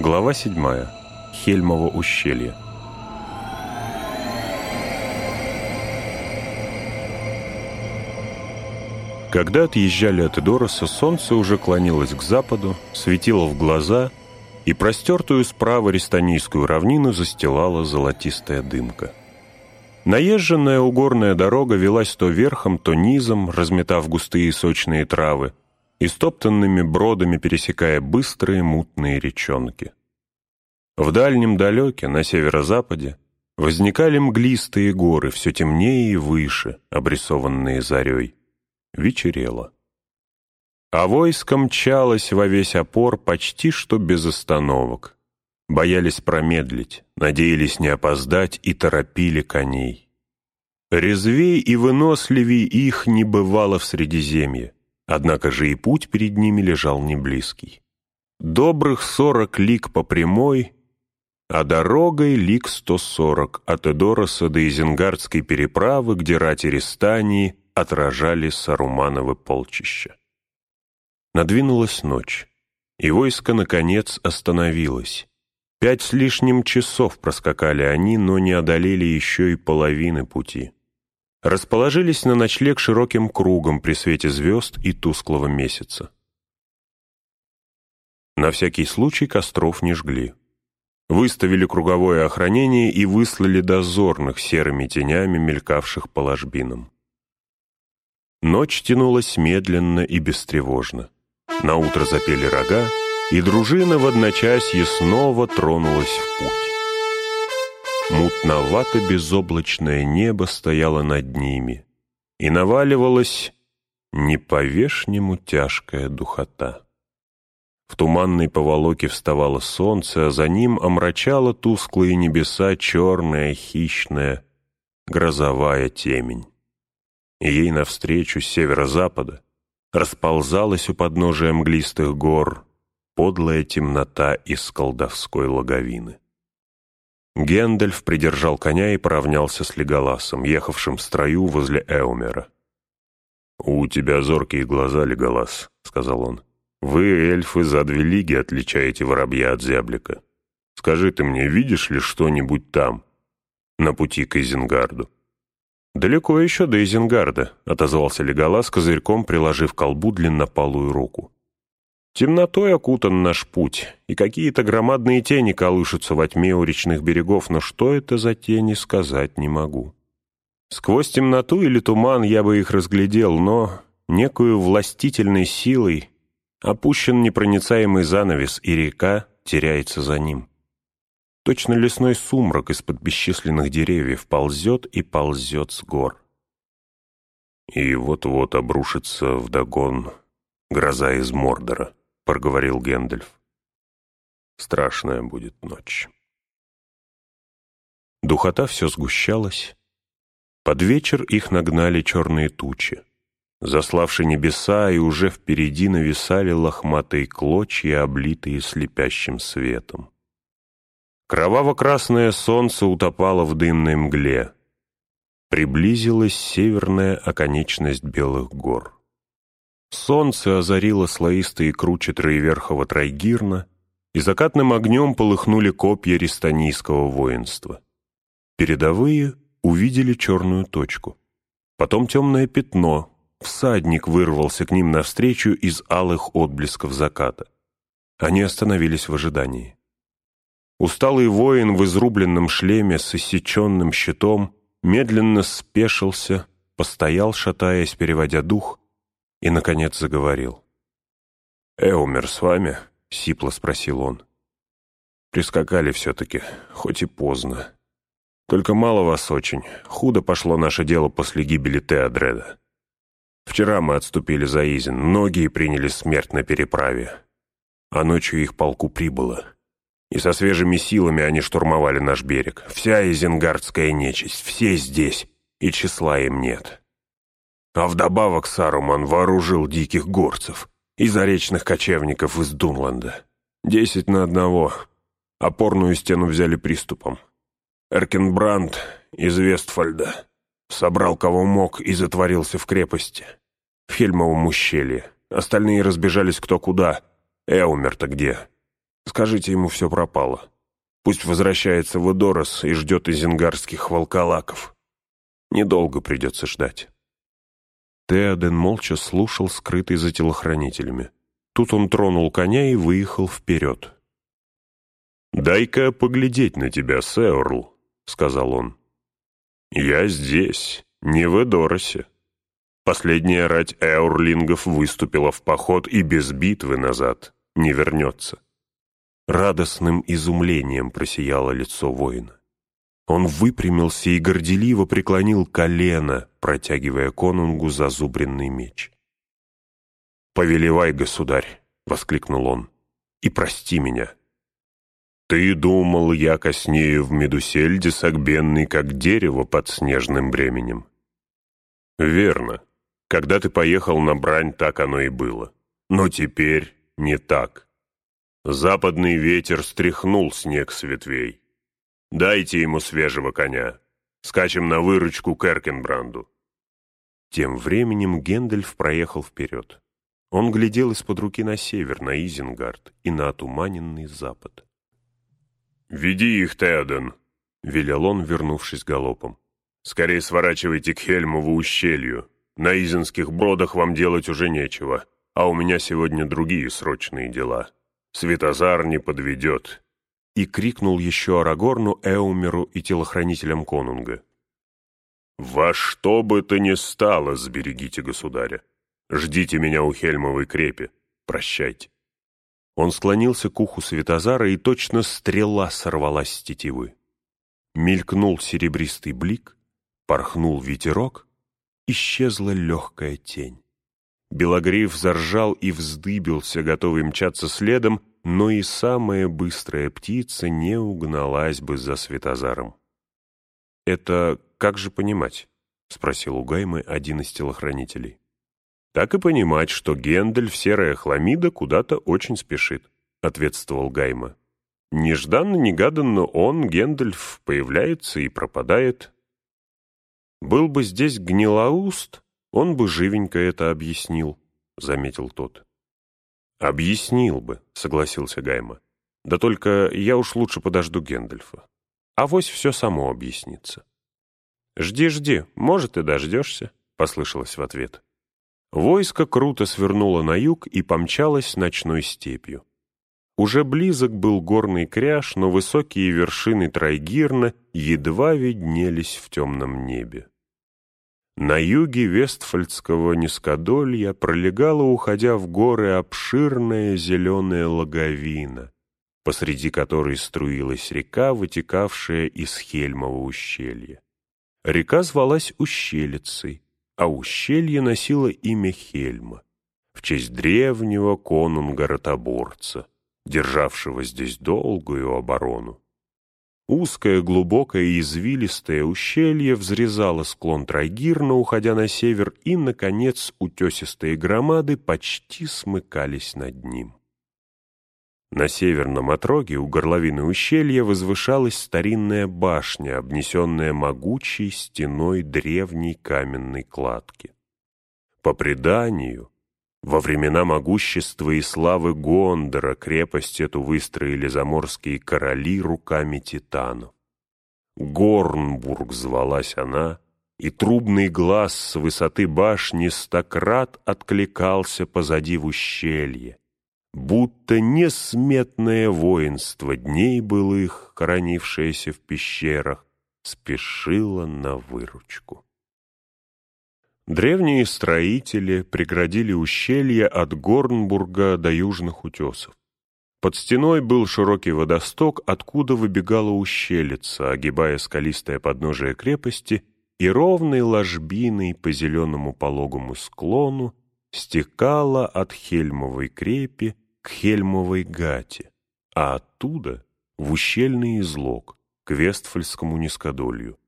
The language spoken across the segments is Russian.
Глава 7. Хельмово ущелье. Когда отъезжали от Эдороса, солнце уже клонилось к западу, светило в глаза, и простертую справа Рестанийскую равнину застилала золотистая дымка. Наезженная угорная дорога велась то верхом, то низом, разметав густые сочные травы, и стоптанными бродами пересекая быстрые мутные речонки. В дальнем далеке, на северо-западе, возникали мглистые горы, все темнее и выше, обрисованные зарей. Вечерело. А войско мчалось во весь опор почти что без остановок. Боялись промедлить, надеялись не опоздать и торопили коней. Резвей и выносливей их не бывало в Средиземье. Однако же и путь перед ними лежал не близкий. Добрых сорок лик по прямой, а дорогой лик сто сорок от Эдороса до Изенгардской переправы, где рати Рестании отражали Сарумановы полчища. Надвинулась ночь, и войско, наконец, остановилось. Пять с лишним часов проскакали они, но не одолели еще и половины пути расположились на ночлег широким кругом при свете звезд и тусклого месяца. На всякий случай костров не жгли. Выставили круговое охранение и выслали дозорных серыми тенями, мелькавших по ложбинам. Ночь тянулась медленно и бестревожно. Наутро запели рога, и дружина в одночасье снова тронулась в путь. Мутновато-безоблачное небо стояло над ними, и наваливалась не по-вешнему тяжкая духота. В туманной поволоке вставало солнце, а за ним омрачала тусклые небеса черная, хищная, грозовая темень. Ей навстречу с северо-запада расползалась у подножия мглистых гор подлая темнота из колдовской логовины. Гендальф придержал коня и поравнялся с Леголасом, ехавшим в строю возле Эумера. «У тебя зоркие глаза, Леголас», — сказал он. «Вы, эльфы, за две лиги отличаете воробья от зяблика. Скажи ты мне, видишь ли что-нибудь там, на пути к Изенгарду?» «Далеко еще до Изенгарда», — отозвался Леголас, козырьком приложив колбу длиннопалую руку. Темнотой окутан наш путь, и какие-то громадные тени колышутся во тьме у речных берегов, но что это за тени, сказать не могу. Сквозь темноту или туман я бы их разглядел, но некую властительной силой опущен непроницаемый занавес, и река теряется за ним. Точно лесной сумрак из-под бесчисленных деревьев ползет и ползет с гор. И вот-вот обрушится вдогон гроза из Мордора проговорил Гэндальф. Страшная будет ночь. Духота все сгущалась. Под вечер их нагнали черные тучи. Заславши небеса, и уже впереди нависали лохматые клочья, облитые слепящим светом. Кроваво-красное солнце утопало в дымной мгле. Приблизилась северная оконечность белых гор. Солнце озарило слоистые кручи Троеверхого Трайгирна, и закатным огнем полыхнули копья рестанийского воинства. Передовые увидели черную точку. Потом темное пятно, всадник вырвался к ним навстречу из алых отблесков заката. Они остановились в ожидании. Усталый воин в изрубленном шлеме с иссеченным щитом медленно спешился, постоял, шатаясь, переводя дух, и, наконец, заговорил. «Эумер с вами?» — сипло спросил он. «Прискакали все-таки, хоть и поздно. Только мало вас очень. Худо пошло наше дело после гибели Теодреда. Вчера мы отступили за Изин, многие приняли смерть на переправе. А ночью их полку прибыло. И со свежими силами они штурмовали наш берег. Вся изенгардская нечисть, все здесь, и числа им нет. А вдобавок Саруман вооружил диких горцев и заречных кочевников из Дунланда. Десять на одного. Опорную стену взяли приступом. Эркенбранд из Вестфальда собрал кого мог и затворился в крепости. В Хельмовом ущелье. Остальные разбежались кто куда. Эумер-то где? Скажите ему, все пропало. Пусть возвращается в Эдорос и ждет изенгарских волколаков. Недолго придется ждать». Теоден молча слушал, скрытый за телохранителями. Тут он тронул коня и выехал вперед. «Дай-ка поглядеть на тебя, Сеорл», — сказал он. «Я здесь, не в Эдоросе. Последняя рать эурлингов выступила в поход и без битвы назад не вернется». Радостным изумлением просияло лицо воина. Он выпрямился и горделиво преклонил колено, протягивая конунгу зазубренный меч. «Повелевай, государь!» — воскликнул он. «И прости меня!» «Ты думал, я коснею в Медусельде согбенный, как дерево под снежным бременем?» «Верно. Когда ты поехал на брань, так оно и было. Но теперь не так. Западный ветер стряхнул снег с ветвей. Дайте ему свежего коня. Скачем на выручку к Эркенбранду». Тем временем Гендальф проехал вперед. Он глядел из-под руки на север, на Изенгард и на отуманенный запад. «Веди их, Теоден», — велел он, вернувшись галопом. «Скорее сворачивайте к Хельмову ущелью. На Изенских бродах вам делать уже нечего, а у меня сегодня другие срочные дела. Светозар не подведет и крикнул еще Арагорну, Эумеру и телохранителям конунга. «Во что бы то ни стало, сберегите государя. Ждите меня у Хельмовой крепи. Прощайте». Он склонился к уху Светозара, и точно стрела сорвалась с тетивы. Мелькнул серебристый блик, порхнул ветерок, исчезла легкая тень. Белогриф заржал и вздыбился, готовый мчаться следом, но и самая быстрая птица не угналась бы за Светозаром. «Это как же понимать?» — спросил у Гаймы один из телохранителей. «Так и понимать, что Гендель в серая хламида куда-то очень спешит», — ответствовал Гайма. «Нежданно-негаданно он, Гендальф, появляется и пропадает. Был бы здесь гнилоуст, он бы живенько это объяснил», — заметил тот. «Объяснил бы», — согласился Гайма. «Да только я уж лучше подожду Гендальфа. Авось все само объяснится». «Жди, жди, может, и дождешься», — послышалось в ответ. Войско круто свернуло на юг и помчалось ночной степью. Уже близок был горный кряж, но высокие вершины Трайгирна едва виднелись в темном небе. На юге Вестфальдского низкодолья пролегала, уходя в горы, обширная зеленая логовина, посреди которой струилась река, вытекавшая из Хельмова ущелья. Река звалась Ущелицей, а ущелье носило имя Хельма, в честь древнего конунга-ротоборца, державшего здесь долгую оборону. Узкое, глубокое и извилистое ущелье взрезало склон Трайгирна, уходя на север, и, наконец, утесистые громады почти смыкались над ним. На северном отроге у горловины ущелья возвышалась старинная башня, обнесенная могучей стеной древней каменной кладки. По преданию, во времена могущества и славы Гондора крепость эту выстроили заморские короли руками титанов. Горнбург звалась она, и трубный глаз с высоты башни стократ откликался позади в ущелье, будто несметное воинство дней былых, хоронившееся в пещерах, спешило на выручку. Древние строители преградили ущелье от Горнбурга до южных утесов. Под стеной был широкий водосток, откуда выбегала ущелица, огибая скалистое подножие крепости, и ровной ложбиной по зеленому пологому склону стекала от Хельмовой крепи к Хельмовой гате, а оттуда в ущельный излог, к Вестфальскому низкодолью.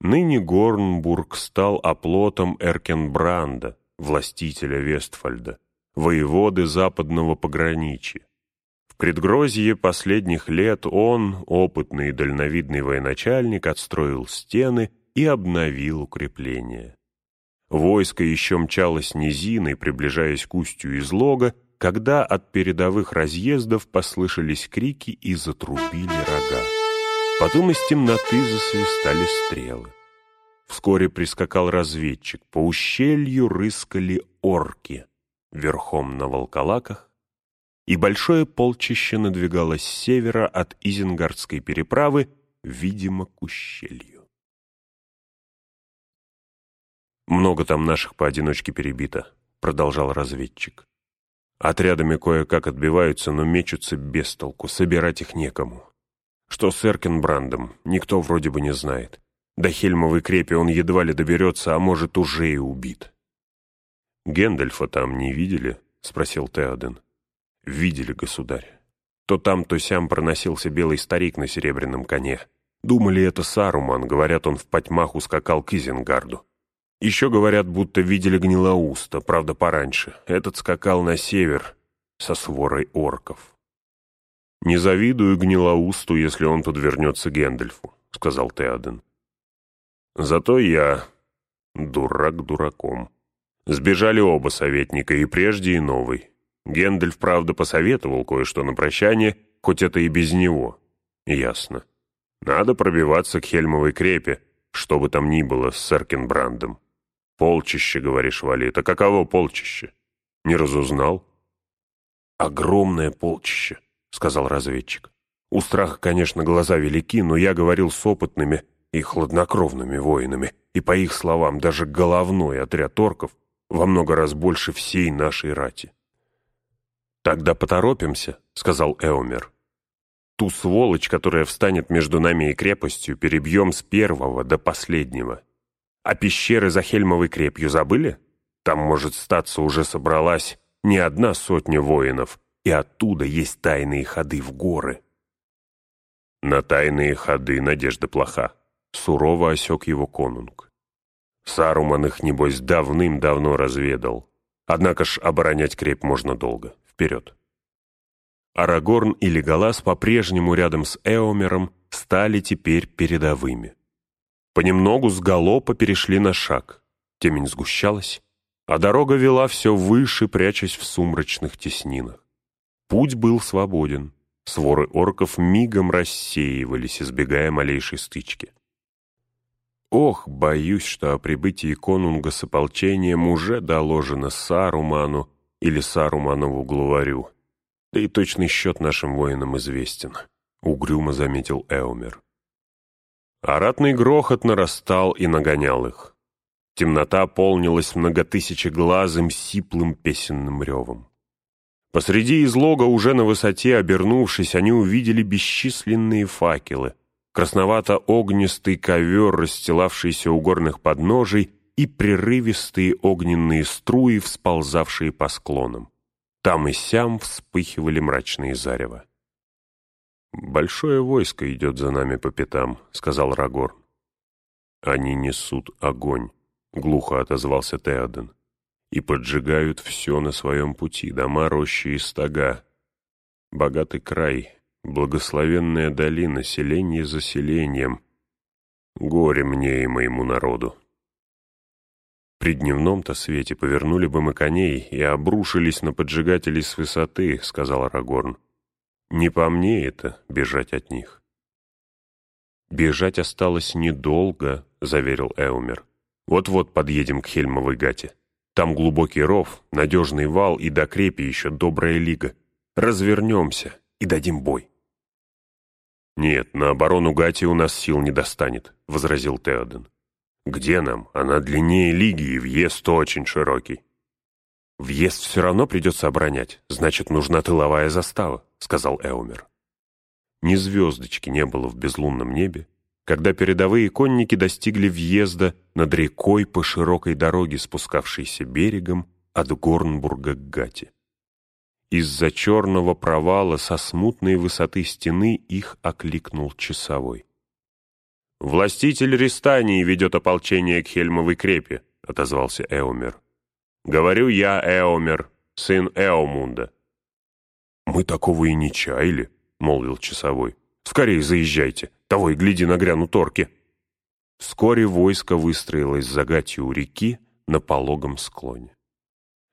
Ныне Горнбург стал оплотом Эркенбранда, властителя Вестфальда, воеводы западного пограничья. В предгрозье последних лет он, опытный и дальновидный военачальник, отстроил стены и обновил укрепления. Войско еще мчалось низиной, приближаясь к устью излога, когда от передовых разъездов послышались крики и затрубили рога. Потом из темноты засвистали стрелы. Вскоре прискакал разведчик. По ущелью рыскали орки верхом на волколаках, и большое полчище надвигалось с севера от Изенгардской переправы, видимо, к ущелью. «Много там наших поодиночке перебито», — продолжал разведчик. «Отрядами кое-как отбиваются, но мечутся без толку, собирать их некому. Что с Эркенбрандом, никто вроде бы не знает. До Хельмовой крепи он едва ли доберется, а может, уже и убит». «Гендальфа там не видели?» — спросил Теоден. «Видели, государь. То там, то сям проносился белый старик на серебряном коне. Думали, это Саруман, говорят, он в потьмах ускакал к Изенгарду. Еще говорят, будто видели гнилоуста, правда, пораньше. Этот скакал на север со сворой орков. «Не завидую гнилоусту, если он тут вернется Гэндальфу», — сказал Теоден. «Зато я дурак дураком. Сбежали оба советника, и прежде, и новый. Гэндальф, правда, посоветовал кое-что на прощание, хоть это и без него. Ясно. Надо пробиваться к Хельмовой крепе, что бы там ни было с Серкенбрандом. «Полчище, — говоришь, Валит, — а каково полчище? Не разузнал?» «Огромное полчище», — сказал разведчик. «У страха, конечно, глаза велики, но я говорил с опытными и хладнокровными воинами, и, по их словам, даже головной отряд орков во много раз больше всей нашей рати». «Тогда поторопимся», — сказал Эомер. «Ту сволочь, которая встанет между нами и крепостью, перебьем с первого до последнего». А пещеры за Хельмовой крепью забыли? Там, может, статься уже собралась не одна сотня воинов, и оттуда есть тайные ходы в горы. На тайные ходы надежда плоха. Сурово осек его конунг. Саруман их, небось, давным-давно разведал. Однако ж оборонять крепь можно долго. Вперед. Арагорн и Леголас по-прежнему рядом с Эомером стали теперь передовыми. Понемногу с галопа перешли на шаг. Темень сгущалась, а дорога вела все выше, прячась в сумрачных теснинах. Путь был свободен. Своры орков мигом рассеивались, избегая малейшей стычки. Ох, боюсь, что о прибытии конунга с ополчением уже доложено Саруману или Саруманову главарю. Да и точный счет нашим воинам известен, — угрюмо заметил Эумер. А ратный грохот нарастал и нагонял их. Темнота полнилась многотысячеглазым сиплым песенным ревом. Посреди излога, уже на высоте обернувшись, они увидели бесчисленные факелы, красновато-огнистый ковер, расстилавшийся у горных подножий, и прерывистые огненные струи, всползавшие по склонам. Там и сям вспыхивали мрачные зарева. «Большое войско идет за нами по пятам», — сказал Рагор. «Они несут огонь», — глухо отозвался Теоден, «и поджигают все на своем пути, дома, рощи и стога. Богатый край, благословенная долина, селение за селением. Горе мне и моему народу». При дневном-то свете повернули бы мы коней и обрушились на поджигателей с высоты, — сказал Арагорн. Не по мне это, бежать от них. «Бежать осталось недолго», — заверил Эумер. «Вот-вот подъедем к Хельмовой гате. Там глубокий ров, надежный вал и до крепи еще добрая лига. Развернемся и дадим бой». «Нет, на оборону гати у нас сил не достанет», — возразил Теоден. «Где нам? Она длиннее лиги и въезд очень широкий». «Въезд все равно придется оборонять, значит, нужна тыловая застава», — сказал Эумер. Ни звездочки не было в безлунном небе, когда передовые конники достигли въезда над рекой по широкой дороге, спускавшейся берегом от Горнбурга к Гате. Из-за черного провала со смутной высоты стены их окликнул часовой. «Властитель Рестании ведет ополчение к Хельмовой крепе», — отозвался Эумер. Говорю я, Эомер, сын Эомунда. Мы такого и не чаяли, молвил часовой. Скорее заезжайте, того и гляди нагрянут орки. Вскоре войско выстроилось за гатью у реки на пологом склоне.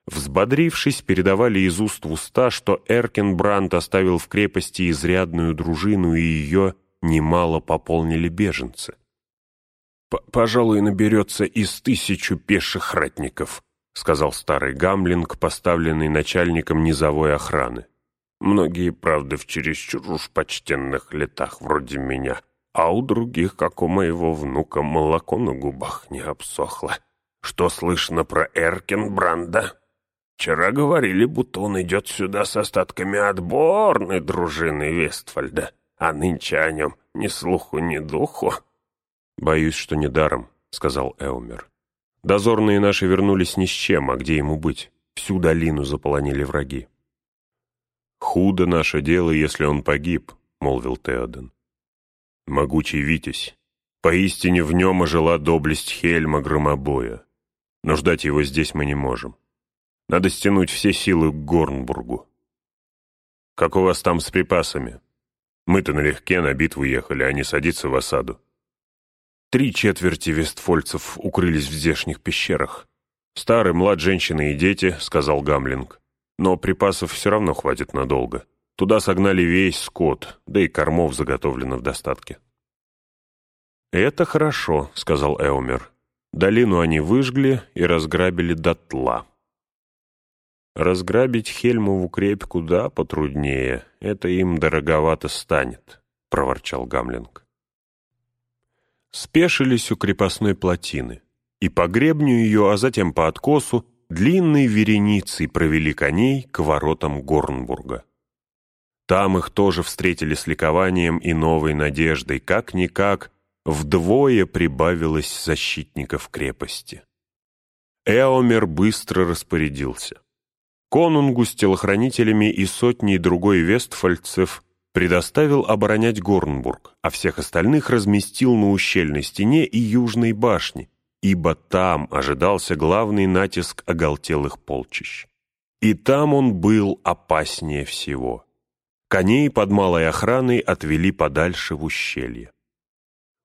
Взбодрившись, передавали из уст в уста, что Эркенбранд оставил в крепости изрядную дружину, и ее немало пополнили беженцы. «Пожалуй, наберется из тысячу пеших ратников», сказал старый гамлинг, поставленный начальником низовой охраны. «Многие, правда, в чересчур уж почтенных летах вроде меня, а у других, как у моего внука, молоко на губах не обсохло. Что слышно про Эркенбранда?» Вчера говорили, будто он идет сюда с остатками отборной дружины Вестфальда, а нынче о нем ни слуху, ни духу. «Боюсь, что недаром», — сказал Эумер. «Дозорные наши вернулись ни с чем, а где ему быть? Всю долину заполонили враги». «Худо наше дело, если он погиб», — молвил Теоден. «Могучий Витязь. Поистине в нем ожила доблесть Хельма Громобоя. Но ждать его здесь мы не можем. Надо стянуть все силы к Горнбургу. Как у вас там с припасами? Мы-то налегке на битву ехали, а не садиться в осаду. Три четверти вестфольцев укрылись в здешних пещерах. Старый, млад, женщины и дети, сказал Гамлинг. Но припасов все равно хватит надолго. Туда согнали весь скот, да и кормов заготовлено в достатке. «Это хорошо», — сказал Эумер. Долину они выжгли и разграбили дотла. Разграбить Хельмову крепь куда потруднее, это им дороговато станет, — проворчал Гамлинг. Спешились у крепостной плотины, и по гребню ее, а затем по откосу, длинной вереницей провели коней к воротам Горнбурга. Там их тоже встретили с ликованием и новой надеждой, как-никак вдвое прибавилось защитников крепости. Эомер быстро распорядился. Конунгу с телохранителями и сотней другой вестфальцев предоставил оборонять Горнбург, а всех остальных разместил на ущельной стене и южной башне, ибо там ожидался главный натиск оголтелых полчищ. И там он был опаснее всего. Коней под малой охраной отвели подальше в ущелье.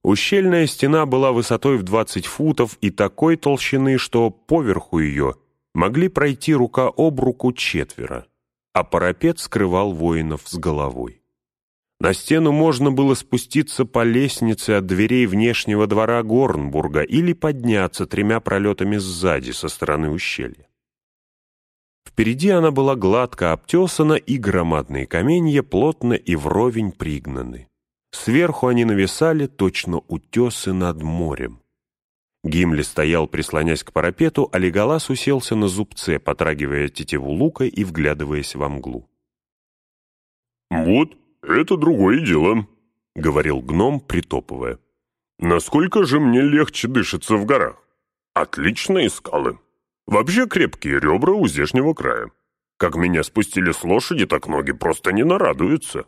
Ущельная стена была высотой в 20 футов и такой толщины, что поверху ее могли пройти рука об руку четверо, а парапет скрывал воинов с головой. На стену можно было спуститься по лестнице от дверей внешнего двора Горнбурга или подняться тремя пролетами сзади со стороны ущелья. Впереди она была гладко обтесана, и громадные каменья плотно и вровень пригнаны. Сверху они нависали точно утесы над морем. Гимли стоял, прислонясь к парапету, а Леголас уселся на зубце, потрагивая тетиву лука и вглядываясь во мглу. «Вот, это другое дело», — говорил гном, притопывая. «Насколько же мне легче дышится в горах? Отличные скалы. Вообще крепкие ребра у здешнего края. Как меня спустили с лошади, так ноги просто не нарадуются.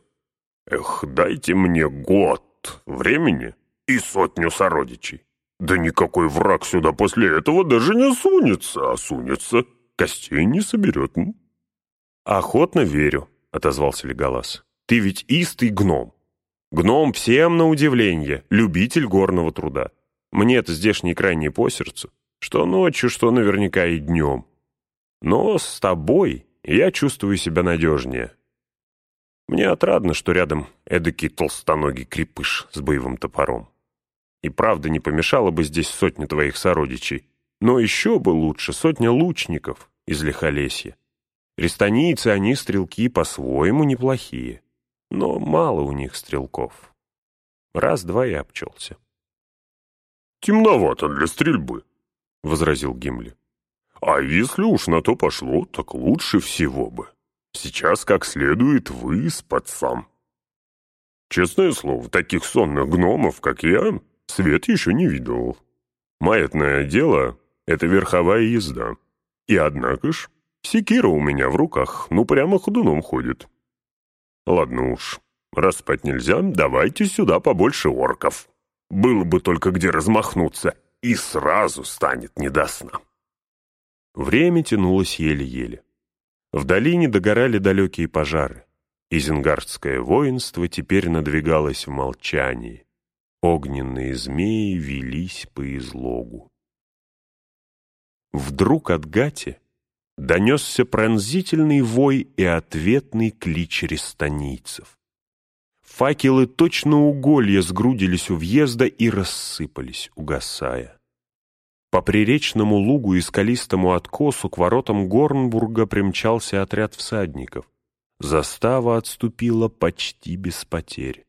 Эх, дайте мне год времени и сотню сородичей. Да никакой враг сюда после этого даже не сунется, а сунется, костей не соберет. «Охотно верю», — отозвался Леголас. «Ты ведь истый гном. Гном всем на удивление, любитель горного труда. Мне-то здешний край не по сердцу, что ночью, что наверняка и днем. Но с тобой я чувствую себя надежнее. Мне отрадно, что рядом эдакий толстоногий крепыш с боевым топором. И правда не помешало бы здесь сотня твоих сородичей. Но еще бы лучше сотня лучников из Лихолесья. Рестанийцы они, стрелки, по-своему неплохие. Но мало у них стрелков. Раз-два и обчелся. «Темновато для стрельбы», — возразил Гимли. «А если уж на то пошло, так лучше всего бы. Сейчас как следует выспать сам. Честное слово, таких сонных гномов, как я, Свет еще не видел. Маятное дело — это верховая езда. И однако ж, секира у меня в руках, ну прямо ходуном ходит. Ладно уж, раз спать нельзя, давайте сюда побольше орков. Было бы только где размахнуться, и сразу станет не до сна. Время тянулось еле-еле. В долине догорали далекие пожары. Изенгардское воинство теперь надвигалось в молчании. Огненные змеи велись по излогу. Вдруг от Гати донесся пронзительный вой и ответный клич рестанийцев. Факелы точно уголья сгрудились у въезда и рассыпались, угасая. По приречному лугу и скалистому откосу к воротам Горнбурга примчался отряд всадников. Застава отступила почти без потерь.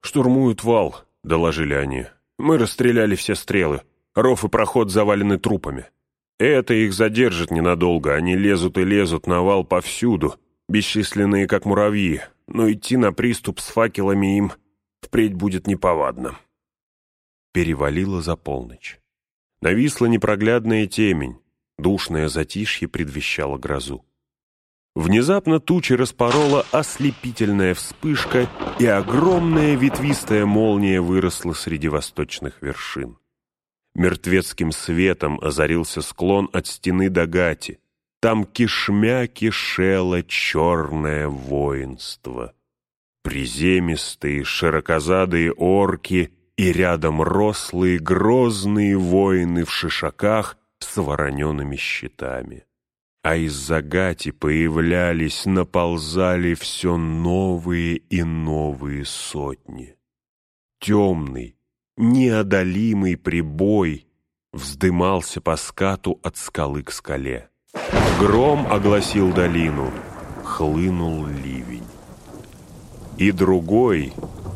«Штурмуют вал», — доложили они. «Мы расстреляли все стрелы. Ров и проход завалены трупами. Это их задержит ненадолго. Они лезут и лезут на вал повсюду, бесчисленные как муравьи, но идти на приступ с факелами им впредь будет неповадно» перевалило за полночь. Нависла непроглядная темень, душное затишье предвещало грозу. Внезапно тучи распорола ослепительная вспышка, и огромная ветвистая молния выросла среди восточных вершин. Мертвецким светом озарился склон от стены до гати. Там кишмя кишело черное воинство. Приземистые, широкозадые орки — и рядом рослые грозные воины в шишаках с вороненными щитами. А из-за гати появлялись, наползали все новые и новые сотни. Темный, неодолимый прибой вздымался по скату от скалы к скале. Гром огласил долину, хлынул ливень. И другой,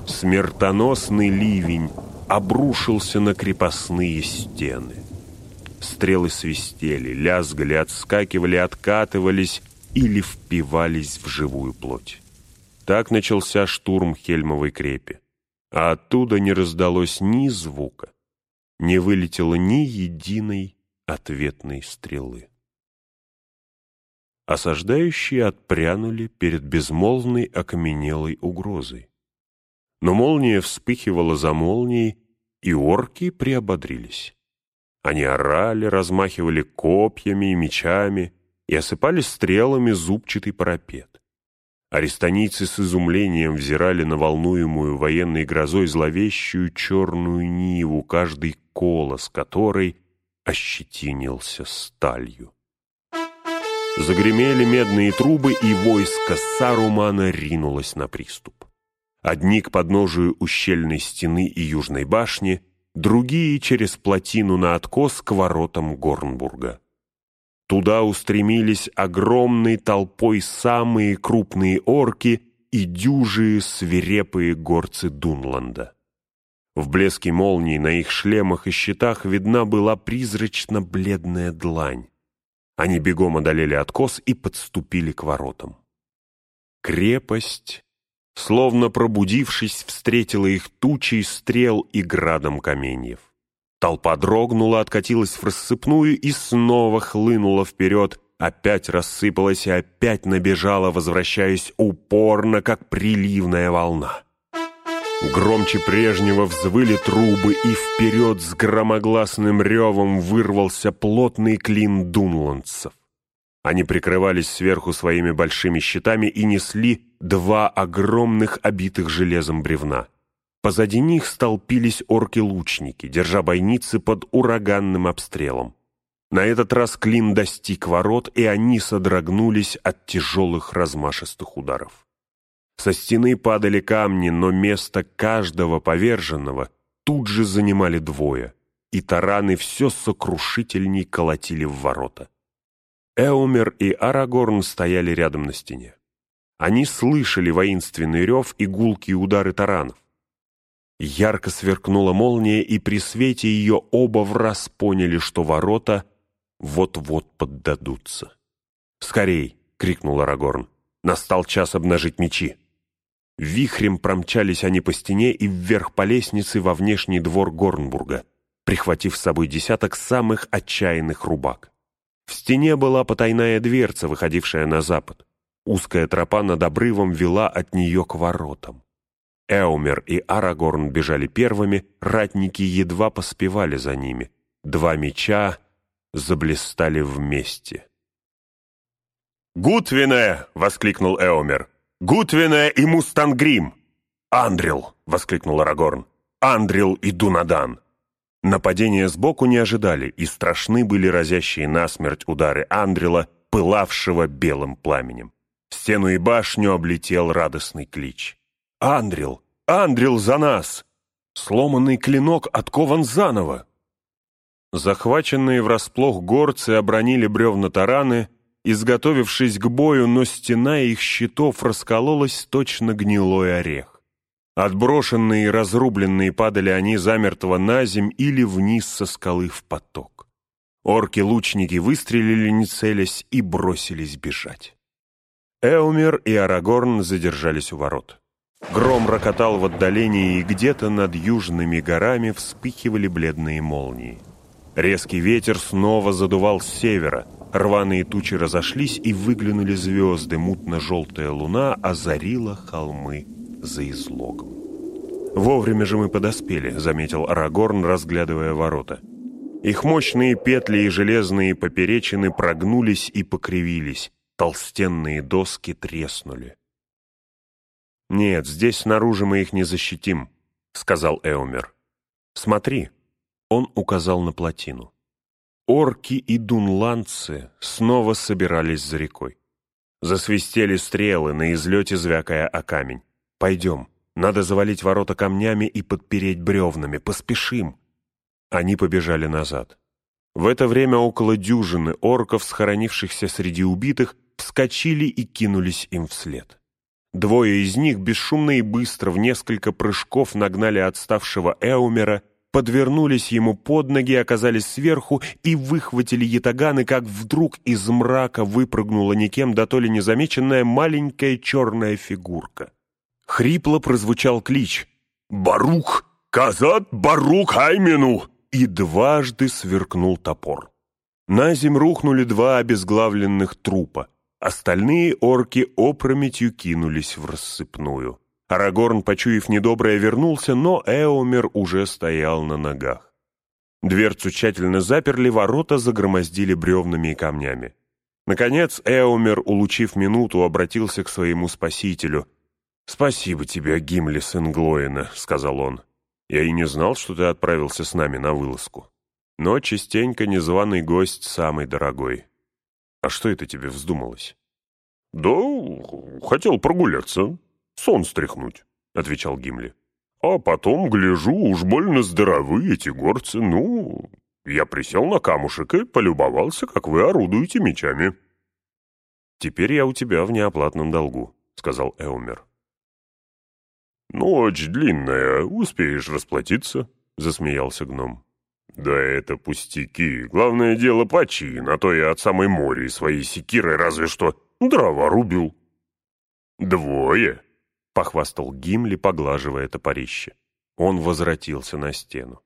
Смертоносный ливень обрушился на крепостные стены. Стрелы свистели, лязгали, отскакивали, откатывались или впивались в живую плоть. Так начался штурм Хельмовой крепи. А оттуда не раздалось ни звука, не вылетело ни единой ответной стрелы. Осаждающие отпрянули перед безмолвной окаменелой угрозой. Но молния вспыхивала за молнией, и орки приободрились. Они орали, размахивали копьями и мечами и осыпали стрелами зубчатый парапет. Арестанийцы с изумлением взирали на волнуемую военной грозой зловещую черную ниву, каждый колос которой ощетинился сталью. Загремели медные трубы, и войско Сарумана ринулось на приступ. Одни к подножию ущельной стены и южной башни, другие через плотину на откос к воротам Горнбурга. Туда устремились огромной толпой самые крупные орки и дюжие свирепые горцы Дунланда. В блеске молнии на их шлемах и щитах видна была призрачно-бледная длань. Они бегом одолели откос и подступили к воротам. Крепость словно пробудившись, встретила их тучей стрел и градом каменьев. Толпа дрогнула, откатилась в рассыпную и снова хлынула вперед, опять рассыпалась и опять набежала, возвращаясь упорно, как приливная волна. Громче прежнего взвыли трубы, и вперед с громогласным ревом вырвался плотный клин дунландцев. Они прикрывались сверху своими большими щитами и несли два огромных обитых железом бревна. Позади них столпились орки-лучники, держа бойницы под ураганным обстрелом. На этот раз клин достиг ворот, и они содрогнулись от тяжелых размашистых ударов. Со стены падали камни, но место каждого поверженного тут же занимали двое, и тараны все сокрушительней колотили в ворота. Эумер и Арагорн стояли рядом на стене. Они слышали воинственный рев и гулкие удары таранов. Ярко сверкнула молния, и при свете ее оба в раз поняли, что ворота вот-вот поддадутся. «Скорей!» — крикнул Арагорн. «Настал час обнажить мечи!» Вихрем промчались они по стене и вверх по лестнице во внешний двор Горнбурга, прихватив с собой десяток самых отчаянных рубак. В стене была потайная дверца, выходившая на запад. Узкая тропа над обрывом вела от нее к воротам. Эумер и Арагорн бежали первыми, ратники едва поспевали за ними. Два меча заблистали вместе. «Гутвине!» — воскликнул Эомер. «Гутвине и Мустангрим!» «Андрил!» — воскликнул Арагорн. «Андрил и Дунадан!» Нападения сбоку не ожидали, и страшны были разящие насмерть удары Андрела, пылавшего белым пламенем. Стену и башню облетел радостный клич. «Андрел! Андрел за нас!» Сломанный клинок откован заново. Захваченные врасплох горцы обронили бревна тараны, изготовившись к бою, но стена их щитов раскололась точно гнилой орех. Отброшенные и разрубленные падали они замертво на земь или вниз со скалы в поток. Орки-лучники выстрелили, не целясь, и бросились бежать. Эумер и Арагорн задержались у ворот. Гром рокотал в отдалении, и где-то над южными горами вспыхивали бледные молнии. Резкий ветер снова задувал с севера, рваные тучи разошлись, и выглянули звезды, мутно-желтая луна озарила холмы за излогом. «Вовремя же мы подоспели», — заметил Арагорн, разглядывая ворота. Их мощные петли и железные поперечины прогнулись и покривились, толстенные доски треснули. «Нет, здесь снаружи мы их не защитим», — сказал Эумер. «Смотри», — он указал на плотину. Орки и дунландцы снова собирались за рекой. Засвистели стрелы, на излете звякая о камень. «Пойдем, надо завалить ворота камнями и подпереть бревнами, поспешим!» Они побежали назад. В это время около дюжины орков, схоронившихся среди убитых, вскочили и кинулись им вслед. Двое из них бесшумно и быстро в несколько прыжков нагнали отставшего Эумера, подвернулись ему под ноги, оказались сверху и выхватили ятаганы, как вдруг из мрака выпрыгнула никем да то ли незамеченная маленькая черная фигурка. Хрипло прозвучал клич «Барух! Казат Барух Аймену!» и дважды сверкнул топор. На земь рухнули два обезглавленных трупа. Остальные орки опрометью кинулись в рассыпную. Арагорн, почуяв недоброе, вернулся, но Эомер уже стоял на ногах. Дверцу тщательно заперли, ворота загромоздили бревнами и камнями. Наконец Эомер, улучив минуту, обратился к своему спасителю — «Спасибо тебе, Гимли, сын Глоина», — сказал он. «Я и не знал, что ты отправился с нами на вылазку. Но частенько незваный гость самый дорогой. А что это тебе вздумалось?» «Да хотел прогуляться, сон стряхнуть», — отвечал Гимли. «А потом, гляжу, уж больно здоровы эти горцы. Ну, я присел на камушек и полюбовался, как вы орудуете мечами». «Теперь я у тебя в неоплатном долгу», — сказал Эумер. «Ночь длинная, успеешь расплатиться», — засмеялся гном. «Да это пустяки. Главное дело почин, а то я от самой моря своей секирой разве что дрова рубил». «Двое», — похвастал Гимли, поглаживая топорище. Он возвратился на стену.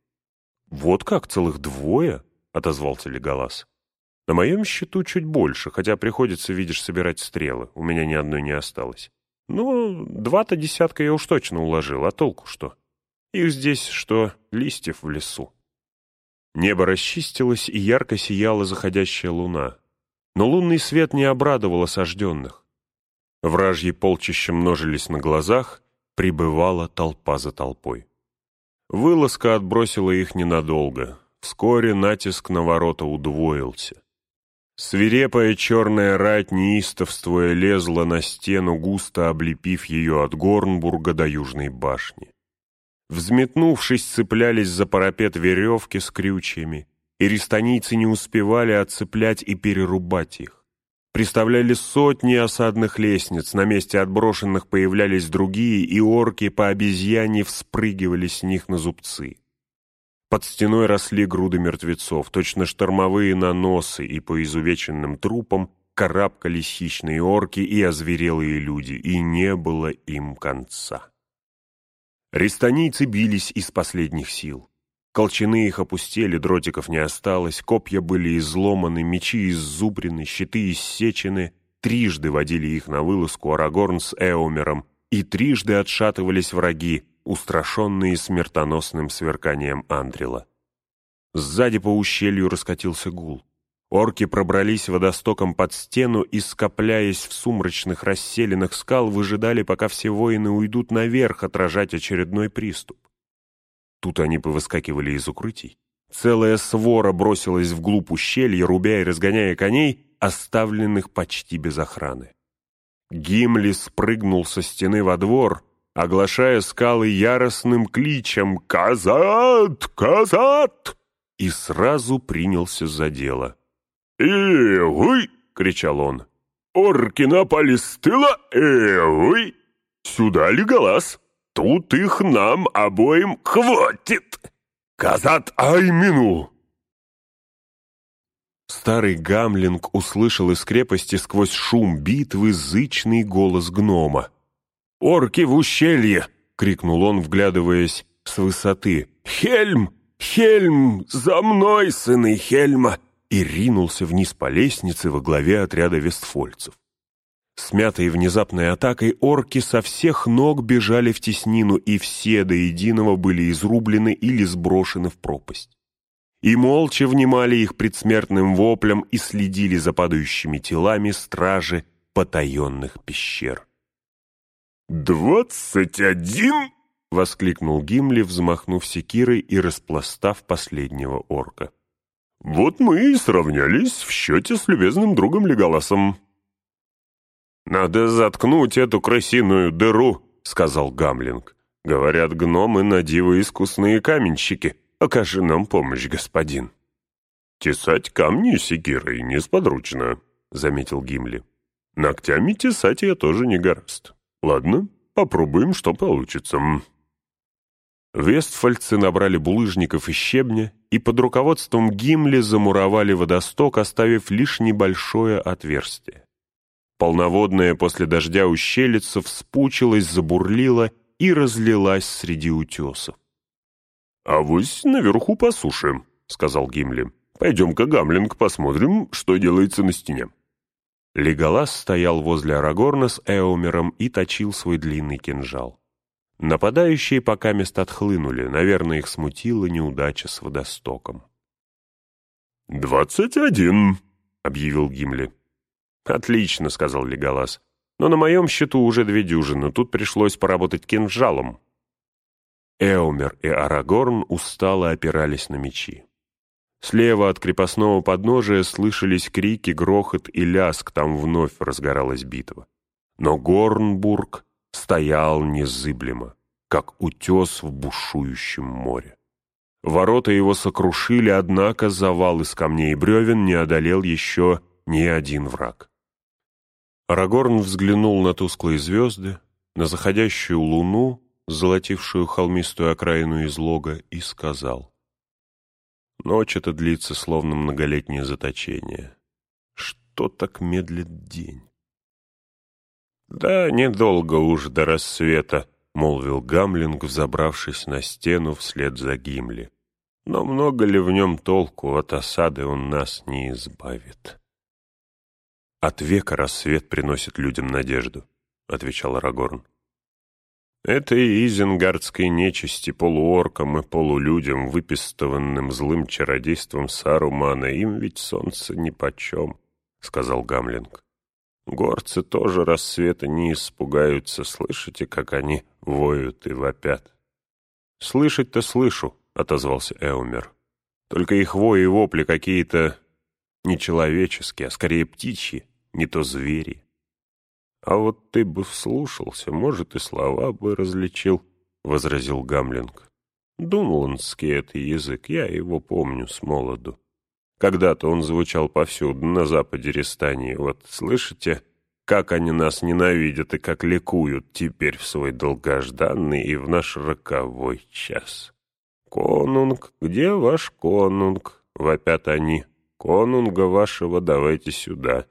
«Вот как, целых двое?» — отозвался Леголас. «На моем счету чуть больше, хотя приходится, видишь, собирать стрелы. У меня ни одной не осталось». Ну, два-то десятка я уж точно уложил, а толку что? Их здесь, что листьев в лесу. Небо расчистилось, и ярко сияла заходящая луна. Но лунный свет не обрадовал осажденных. Вражьи полчища множились на глазах, прибывала толпа за толпой. Вылазка отбросила их ненадолго. Вскоре натиск на ворота удвоился. Свирепая черная рать, неистовствуя, лезла на стену, густо облепив ее от Горнбурга до Южной башни. Взметнувшись, цеплялись за парапет веревки с крючьями, и рестанийцы не успевали отцеплять и перерубать их. Приставляли сотни осадных лестниц, на месте отброшенных появлялись другие, и орки по обезьяне вспрыгивали с них на зубцы. Под стеной росли груды мертвецов, точно штормовые наносы, и по изувеченным трупам карабкались хищные орки и озверелые люди, и не было им конца. Рестанийцы бились из последних сил. Колчаны их опустели, дротиков не осталось, копья были изломаны, мечи иззубрены, щиты иссечены, трижды водили их на вылазку Арагорн с Эомером, и трижды отшатывались враги, устрашенные смертоносным сверканием Андрила. Сзади по ущелью раскатился гул. Орки пробрались водостоком под стену и, скопляясь в сумрачных расселенных скал, выжидали, пока все воины уйдут наверх отражать очередной приступ. Тут они повыскакивали из укрытий. Целая свора бросилась вглубь ущелья, рубя и разгоняя коней, оставленных почти без охраны. Гимли спрыгнул со стены во двор, оглашая скалы яростным кличем «Казат! Казат!» и сразу принялся за дело. «И вы!» — кричал он. «Орки напали с тыла! И вы! Сюда Леголас! Тут их нам обоим хватит! Казат Аймину!» Старый гамлинг услышал из крепости сквозь шум битвы зычный голос гнома. «Орки в ущелье!» — крикнул он, вглядываясь с высоты. «Хельм! Хельм! За мной, сыны Хельма!» И ринулся вниз по лестнице во главе отряда вестфольцев. Смятые внезапной атакой орки со всех ног бежали в теснину, и все до единого были изрублены или сброшены в пропасть. И молча внимали их предсмертным воплям и следили за падающими телами стражи потаенных пещер. «Двадцать один!» — воскликнул Гимли, взмахнув секирой и распластав последнего орка. «Вот мы и сравнялись в счете с любезным другом Леголасом». «Надо заткнуть эту крысиную дыру», — сказал Гамлинг. «Говорят, гномы на искусные каменщики. Окажи нам помощь, господин». «Тесать камни секирой несподручно», — заметил Гимли. «Ногтями тесать я тоже не гораст. Ладно, попробуем, что получится». Вестфальцы набрали булыжников и щебня и под руководством Гимли замуровали водосток, оставив лишь небольшое отверстие. Полноводная после дождя ущелица вспучилась, забурлила и разлилась среди утесов. «А вось наверху по суше», — сказал Гимли. «Пойдем-ка, Гамлинг, посмотрим, что делается на стене». Леголас стоял возле Арагорна с Эомером и точил свой длинный кинжал. Нападающие пока мест отхлынули, наверное, их смутила неудача с водостоком. «Двадцать один», — объявил Гимли. «Отлично», — сказал Леголас. «Но на моем счету уже две дюжины, тут пришлось поработать кинжалом». Эумер и Арагорн устало опирались на мечи. Слева от крепостного подножия слышались крики, грохот и ляск, там вновь разгоралась битва. Но Горнбург стоял незыблемо, как утес в бушующем море. Ворота его сокрушили, однако завал из камней и бревен не одолел еще ни один враг. Арагорн взглянул на тусклые звезды, на заходящую луну, золотившую холмистую окраину излога, и сказал. Ночь эта длится, словно многолетнее заточение. Что так медлит день? «Да недолго уж до рассвета», — молвил Гамлинг, взобравшись на стену вслед за Гимли. «Но много ли в нем толку, от осады он нас не избавит?» «От века рассвет приносит людям надежду», — отвечал Арагорн. «Это и изенгардской нечисти, полуоркам и полулюдям, выпистованным злым чародейством Сарумана, им ведь солнце нипочем», — сказал Гамлинг. «Горцы тоже рассвета не испугаются, слышите, как они воют и вопят?» «Слышать-то слышу», — отозвался Эумер. «Только их вой и вопли какие-то нечеловеческие, а скорее птичьи не то звери. А вот ты бы вслушался, может, и слова бы различил, — возразил Гамлинг. Дунландский это язык, я его помню с молоду. Когда-то он звучал повсюду, на западе Рестании. Вот слышите, как они нас ненавидят и как ликуют теперь в свой долгожданный и в наш роковой час. «Конунг, где ваш конунг?» — вопят они. «Конунга вашего давайте сюда».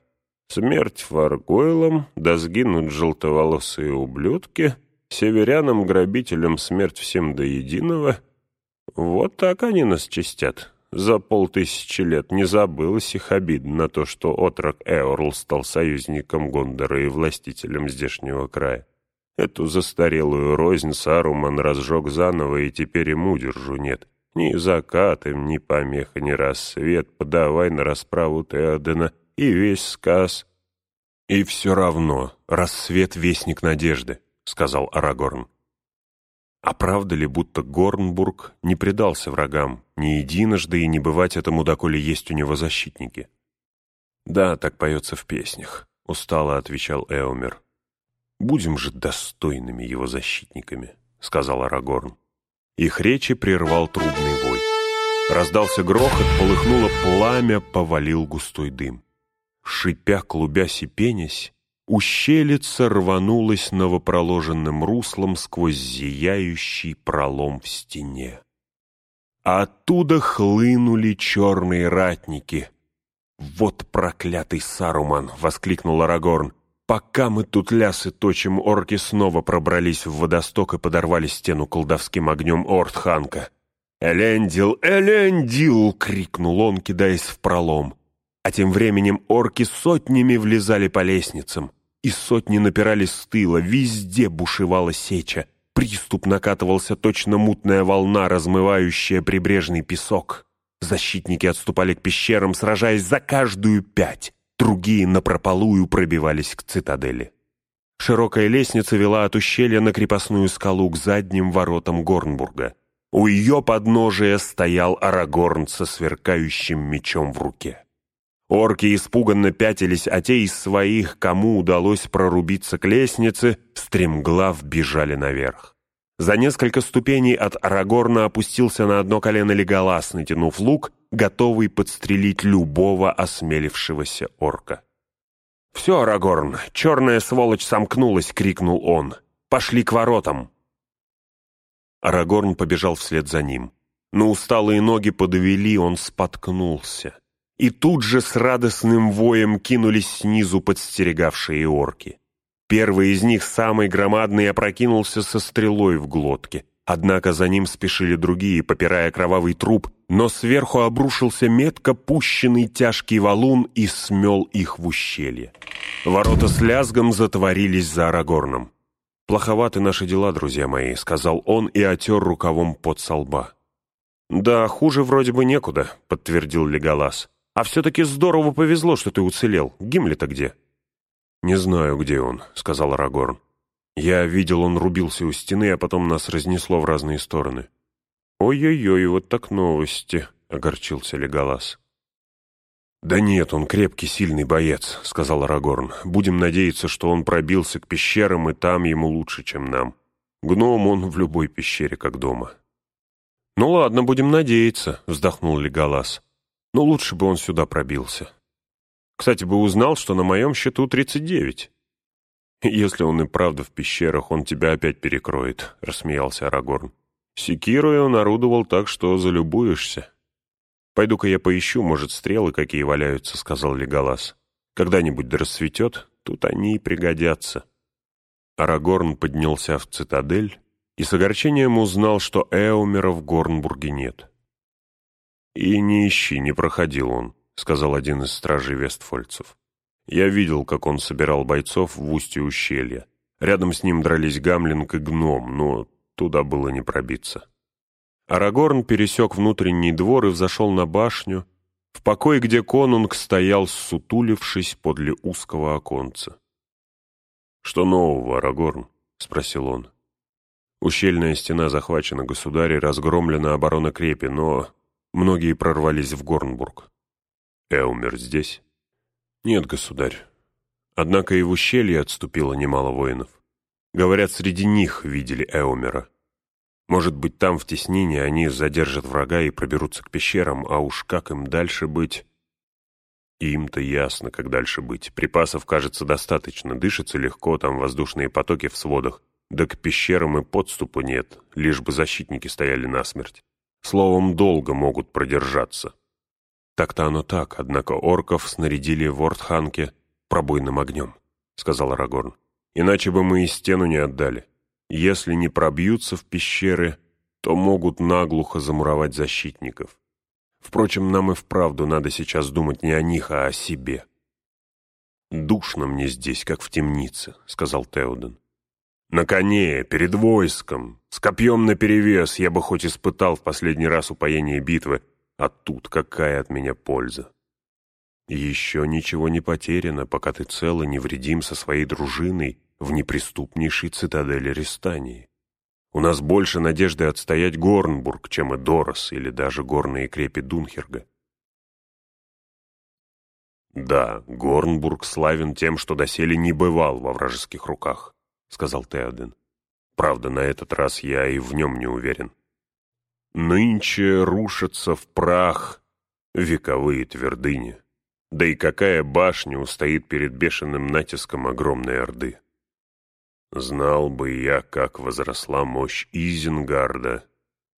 Смерть Варгойлам, да сгинут желтоволосые ублюдки, северянам-грабителям смерть всем до единого. Вот так они нас чистят. За полтысячи лет не забылось их обид на то, что отрок Эорл стал союзником Гондора и властителем здешнего края. Эту застарелую рознь Саруман разжег заново, и теперь им удержу нет. Ни закат им, ни помеха, ни рассвет, подавай на расправу Теодена, и весь сказ. «И все равно, рассвет — вестник надежды», — сказал Арагорн. А правда ли, будто Горнбург не предался врагам, не единожды и не бывать этому, доколе есть у него защитники? «Да, так поется в песнях», — устало отвечал Эомер. «Будем же достойными его защитниками», — сказал Арагорн. Их речи прервал трубный вой. Раздался грохот, полыхнуло пламя, повалил густой дым. Шипя, клубясь и пенясь, ущелица рванулась новопроложенным руслом сквозь зияющий пролом в стене. А оттуда хлынули черные ратники. «Вот проклятый Саруман!» — воскликнул Арагорн. «Пока мы тут лясы точим, орки снова пробрались в водосток и подорвали стену колдовским огнем Ортханка». «Элендил! Элендил!» — крикнул он, кидаясь в пролом. А тем временем орки сотнями влезали по лестницам, и сотни напирались с тыла, везде бушевала сеча. Приступ накатывался точно мутная волна, размывающая прибрежный песок. Защитники отступали к пещерам, сражаясь за каждую пять. Другие напропалую пробивались к цитадели. Широкая лестница вела от ущелья на крепостную скалу к задним воротам Горнбурга. У ее подножия стоял Арагорн со сверкающим мечом в руке. Орки испуганно пятились, а те из своих, кому удалось прорубиться к лестнице, стремглав бежали наверх. За несколько ступеней от Арагорна опустился на одно колено Леголас, натянув лук, готовый подстрелить любого осмелившегося орка. «Все, Арагорн, черная сволочь сомкнулась!» — крикнул он. «Пошли к воротам!» Арагорн побежал вслед за ним. Но усталые ноги подвели, он споткнулся и тут же с радостным воем кинулись снизу подстерегавшие орки. Первый из них, самый громадный, опрокинулся со стрелой в глотке. Однако за ним спешили другие, попирая кровавый труп, но сверху обрушился метко пущенный тяжкий валун и смел их в ущелье. Ворота с лязгом затворились за Арагорном. «Плоховаты наши дела, друзья мои», — сказал он и отер рукавом под солба. «Да, хуже вроде бы некуда», — подтвердил Леголас. А все-таки здорово повезло, что ты уцелел. Гимли-то где?» «Не знаю, где он», — сказал Арагорн. «Я видел, он рубился у стены, а потом нас разнесло в разные стороны». «Ой-ой-ой, вот так новости», — огорчился Леголас. «Да нет, он крепкий, сильный боец», — сказал Арагорн. «Будем надеяться, что он пробился к пещерам, и там ему лучше, чем нам. Гном он в любой пещере, как дома». «Ну ладно, будем надеяться», — вздохнул Леголас. Но лучше бы он сюда пробился. Кстати, бы узнал, что на моем счету 39. Если он и правда в пещерах, он тебя опять перекроет, — рассмеялся Арагорн. Секирой он орудовал так, что залюбуешься. «Пойду-ка я поищу, может, стрелы какие валяются», — сказал Леголас. «Когда-нибудь да тут они и пригодятся». Арагорн поднялся в цитадель и с огорчением узнал, что Эумера в Горнбурге нет. «И не ищи, не проходил он», — сказал один из стражей вестфольцев. «Я видел, как он собирал бойцов в устье ущелья. Рядом с ним дрались Гамлинг и Гном, но туда было не пробиться». Арагорн пересек внутренний двор и взошел на башню, в покой, где конунг стоял, сутулившись подле узкого оконца. «Что нового, Арагорн?» — спросил он. Ущельная стена захвачена, государь, разгромлена оборона крепи, но Многие прорвались в Горнбург. Эумер здесь? Нет, государь. Однако и в ущелье отступило немало воинов. Говорят, среди них видели Эумера. Может быть, там, в теснине, они задержат врага и проберутся к пещерам, а уж как им дальше быть... Им-то ясно, как дальше быть. Припасов, кажется, достаточно, дышится легко, там воздушные потоки в сводах. Да к пещерам и подступу нет, лишь бы защитники стояли насмерть. Словом, долго могут продержаться. Так-то оно так, однако орков снарядили в Ортханке пробойным огнем, сказал Арагорн. Иначе бы мы и стену не отдали. Если не пробьются в пещеры, то могут наглухо замуровать защитников. Впрочем, нам и вправду надо сейчас думать не о них, а о себе. «Душно мне здесь, как в темнице», — сказал Теоден. На коне, перед войском, с копьем наперевес я бы хоть испытал в последний раз упоение битвы, а тут какая от меня польза? Еще ничего не потеряно, пока ты цел и невредим со своей дружиной в неприступнейшей цитадели Рестании. У нас больше надежды отстоять Горнбург, чем и Дорос или даже горные крепи Дунхерга. «Да, Горнбург славен тем, что доселе не бывал во вражеских руках», — сказал Теоден. «Правда, на этот раз я и в нем не уверен. Нынче рушатся в прах вековые твердыни. Да и какая башня устоит перед бешеным натиском огромной орды? Знал бы я, как возросла мощь Изенгарда,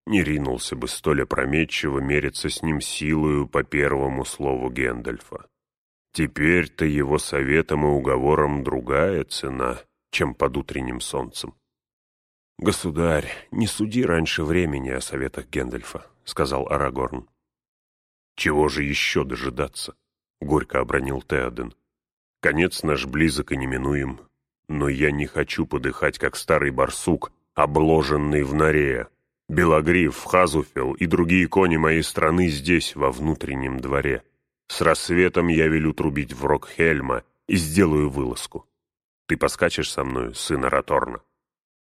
не ринулся бы столь опрометчиво мериться с ним силою по первому слову Гендальфа. Теперь-то его советом и уговором другая цена, чем под утренним солнцем. «Государь, не суди раньше времени о советах Гендальфа», — сказал Арагорн. «Чего же еще дожидаться?» — горько обронил Теоден. «Конец наш близок и неминуем, но я не хочу подыхать, как старый барсук, обложенный в норе. Белогриф, Хазуфел и другие кони моей страны здесь, во внутреннем дворе. С рассветом я велю трубить в рог Хельма и сделаю вылазку. Ты поскачешь со мной, сын Араторна?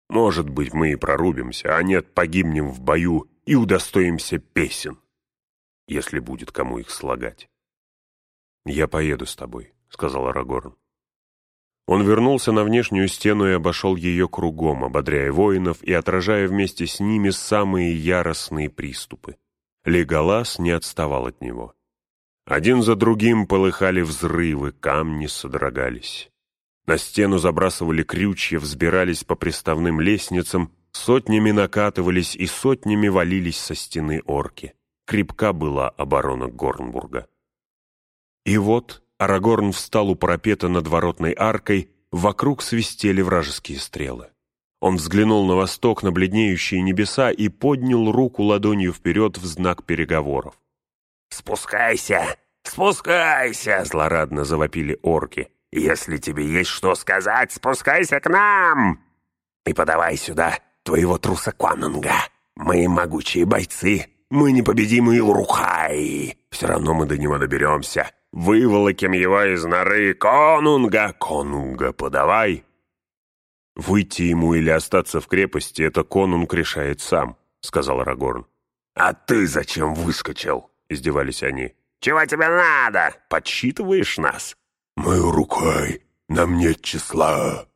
Может быть, мы и прорубимся, а нет, погибнем в бою и удостоимся песен, если будет кому их слагать. «Я поеду с тобой», — сказал Арагорн. Он вернулся на внешнюю стену и обошел ее кругом, ободряя воинов и отражая вместе с ними самые яростные приступы. Леголас не отставал от него. Один за другим полыхали взрывы, камни содрогались. На стену забрасывали крючья, взбирались по приставным лестницам, сотнями накатывались и сотнями валились со стены орки. Крепка была оборона Горнбурга. И вот Арагорн встал у парапета над воротной аркой, вокруг свистели вражеские стрелы. Он взглянул на восток, на бледнеющие небеса и поднял руку ладонью вперед в знак переговоров. «Спускайся! Спускайся!» — злорадно завопили орки. «Если тебе есть что сказать, спускайся к нам! И подавай сюда твоего труса Конунга. Мы могучие бойцы, мы непобедимые Урухай. Все равно мы до него доберемся. Выволоким его из норы Конунга! Конунга подавай!» «Выйти ему или остаться в крепости — это конунг решает сам», — сказал Арагорн. «А ты зачем выскочил?» — издевались они. «Чего тебе надо? Подсчитываешь нас?» «Мою рукой, нам нет числа».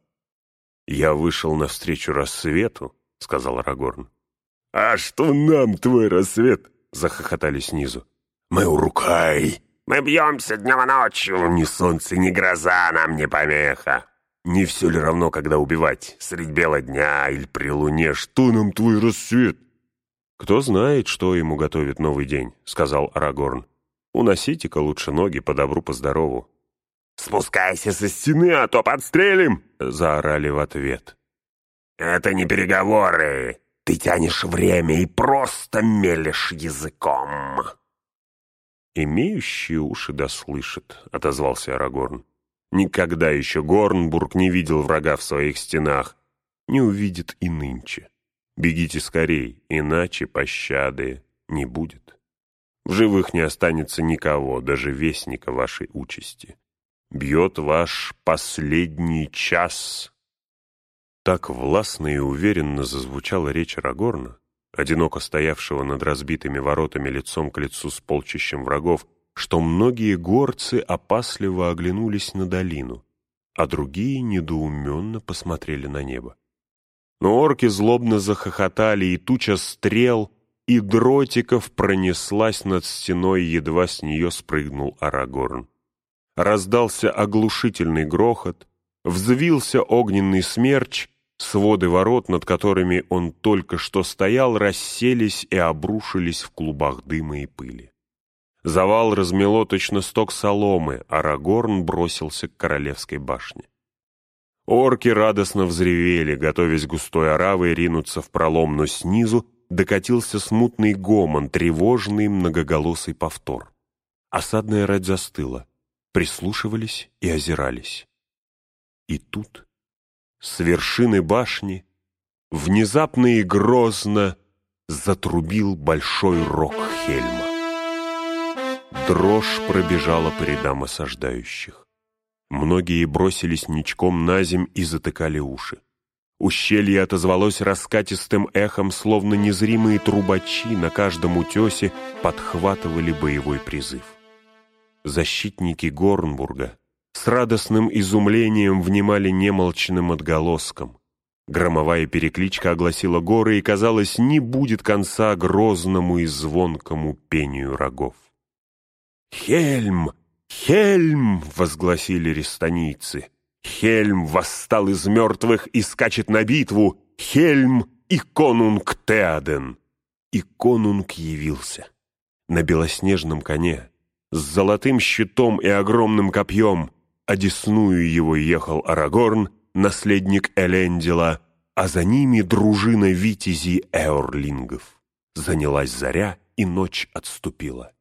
«Я вышел навстречу рассвету», — сказал Арагорн. «А что нам твой рассвет?» — захохотали снизу. «Мы урукай! Мы бьемся днем и ночью! Ни солнце, ни гроза нам не помеха! Не все ли равно, когда убивать? Средь бела дня или при луне? Что нам твой рассвет?» «Кто знает, что ему готовит новый день», — сказал Арагорн. «Уносите-ка лучше ноги по добру, по здорову». «Спускайся со стены, а то подстрелим!» — заорали в ответ. «Это не переговоры. Ты тянешь время и просто мелешь языком». «Имеющие уши да слышат», — отозвался Арагорн. «Никогда еще Горнбург не видел врага в своих стенах. Не увидит и нынче. Бегите скорей, иначе пощады не будет. В живых не останется никого, даже вестника вашей участи. Бьет ваш последний час». Так властно и уверенно зазвучала речь Арагорна, одиноко стоявшего над разбитыми воротами лицом к лицу с полчищем врагов, что многие горцы опасливо оглянулись на долину, а другие недоуменно посмотрели на небо. Но орки злобно захохотали, и туча стрел и дротиков пронеслась над стеной, едва с нее спрыгнул Арагорн. Раздался оглушительный грохот, взвился огненный смерч, своды ворот, над которыми он только что стоял, расселись и обрушились в клубах дыма и пыли. Завал размело точно сток соломы, Арагорн бросился к королевской башне. Орки радостно взревели, готовясь густой оравой ринуться в пролом, но снизу докатился смутный гомон, тревожный многоголосый повтор. Осадная рать застыла, прислушивались и озирались. И тут, с вершины башни, внезапно и грозно затрубил большой рог Хельма. Дрожь пробежала по рядам осаждающих. Многие бросились ничком на земь и затыкали уши. Ущелье отозвалось раскатистым эхом, словно незримые трубачи на каждом утесе подхватывали боевой призыв. Защитники Горнбурга с радостным изумлением внимали немолчным отголоском. Громовая перекличка огласила горы, и, казалось, не будет конца грозному и звонкому пению рогов. «Хельм! Хельм!» — возгласили рестанийцы. «Хельм восстал из мертвых и скачет на битву! Хельм и конунг Теоден!» И конунг явился. На белоснежном коне, с золотым щитом и огромным копьем, одесную его ехал Арагорн, наследник Элендила, а за ними дружина витязей Эорлингов. Занялась заря, и ночь отступила.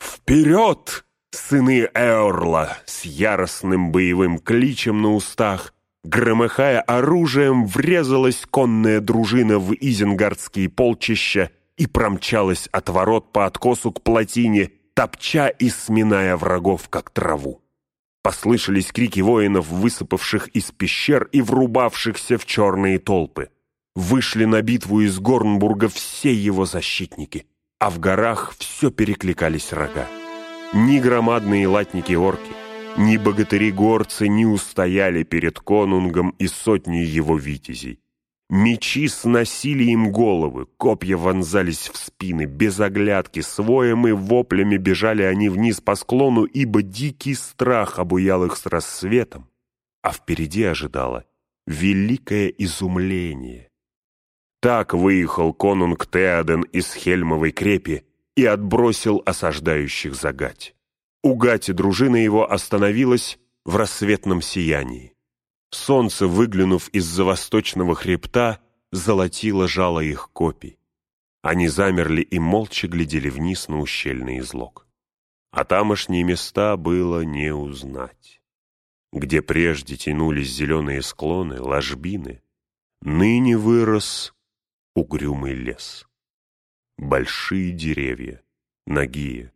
«Вперед, сыны Эорла!» С яростным боевым кличем на устах, громыхая оружием, врезалась конная дружина в изенгардские полчища и промчалась от ворот по откосу к плотине, топча и сминая врагов, как траву. Послышались крики воинов, высыпавших из пещер и врубавшихся в черные толпы. Вышли на битву из Горнбурга все его защитники, а в горах все перекликались рога. Ни громадные латники-орки, ни богатыри-горцы не устояли перед конунгом и сотней его витязей. Мечи сносили им головы, копья вонзались в спины, без оглядки, своем и воплями бежали они вниз по склону, ибо дикий страх обуял их с рассветом, а впереди ожидало великое изумление. Так выехал конунг Теоден из Хельмовой крепи и отбросил осаждающих за гать. У гати дружина его остановилась в рассветном сиянии. Солнце, выглянув из-за восточного хребта, золотило жало их копий. Они замерли и молча глядели вниз на ущельный излог. А тамошние места было не узнать. Где прежде тянулись зеленые склоны, ложбины, ныне вырос угрюмый лес. Большие деревья, нагие,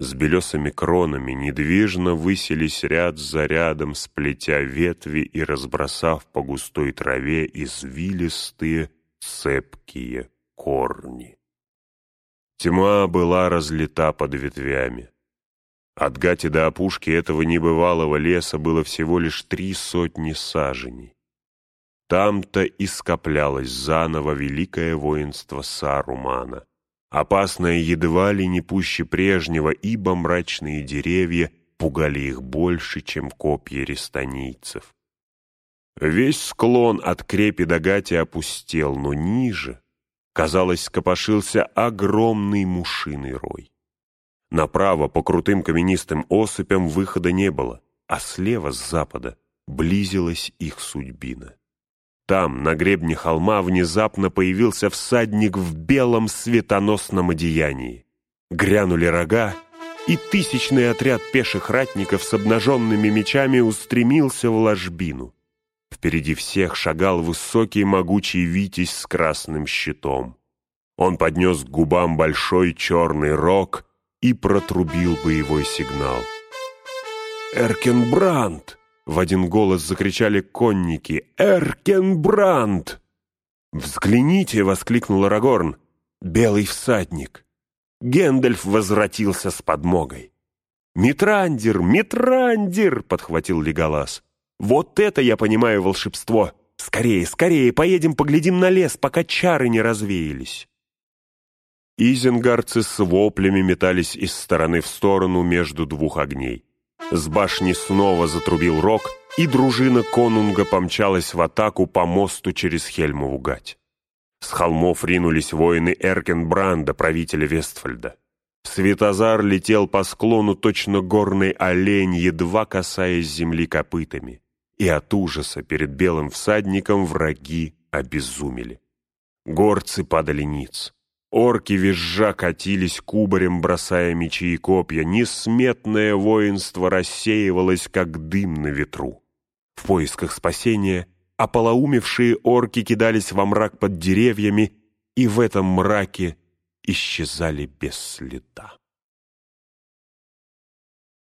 с белесыми кронами недвижно высились ряд за рядом, сплетя ветви и разбросав по густой траве извилистые цепкие корни. Тьма была разлита под ветвями. От гати до опушки этого небывалого леса было всего лишь три сотни саженей. Там-то и скоплялось заново великое воинство Сарумана опасное едва ли не пуще прежнего, ибо мрачные деревья пугали их больше, чем копья рестанийцев. Весь склон от крепи до гати опустел, но ниже, казалось, скопошился огромный мушиный рой. Направо по крутым каменистым осыпям выхода не было, а слева с запада близилась их судьбина. Там, на гребне холма, внезапно появился всадник в белом светоносном одеянии. Грянули рога, и тысячный отряд пеших ратников с обнаженными мечами устремился в ложбину. Впереди всех шагал высокий могучий витязь с красным щитом. Он поднес к губам большой черный рог и протрубил боевой сигнал. «Эркенбранд!» В один голос закричали конники «Эркенбранд!» «Взгляните!» — воскликнул Арагорн. «Белый всадник!» Гендальф возвратился с подмогой. «Митрандер! Митрандер!» — подхватил Леголас. «Вот это я понимаю волшебство! Скорее, скорее, поедем поглядим на лес, пока чары не развеялись!» Изенгарцы с воплями метались из стороны в сторону между двух огней. С башни снова затрубил рог, и дружина конунга помчалась в атаку по мосту через Хельмову гать. С холмов ринулись воины Эркенбранда, правителя Вестфальда. Светозар летел по склону точно горный олень, едва касаясь земли копытами. И от ужаса перед белым всадником враги обезумели. Горцы падали ниц. Орки визжа катились кубарем, бросая мечи и копья. Несметное воинство рассеивалось, как дым на ветру. В поисках спасения ополоумевшие орки кидались во мрак под деревьями и в этом мраке исчезали без следа.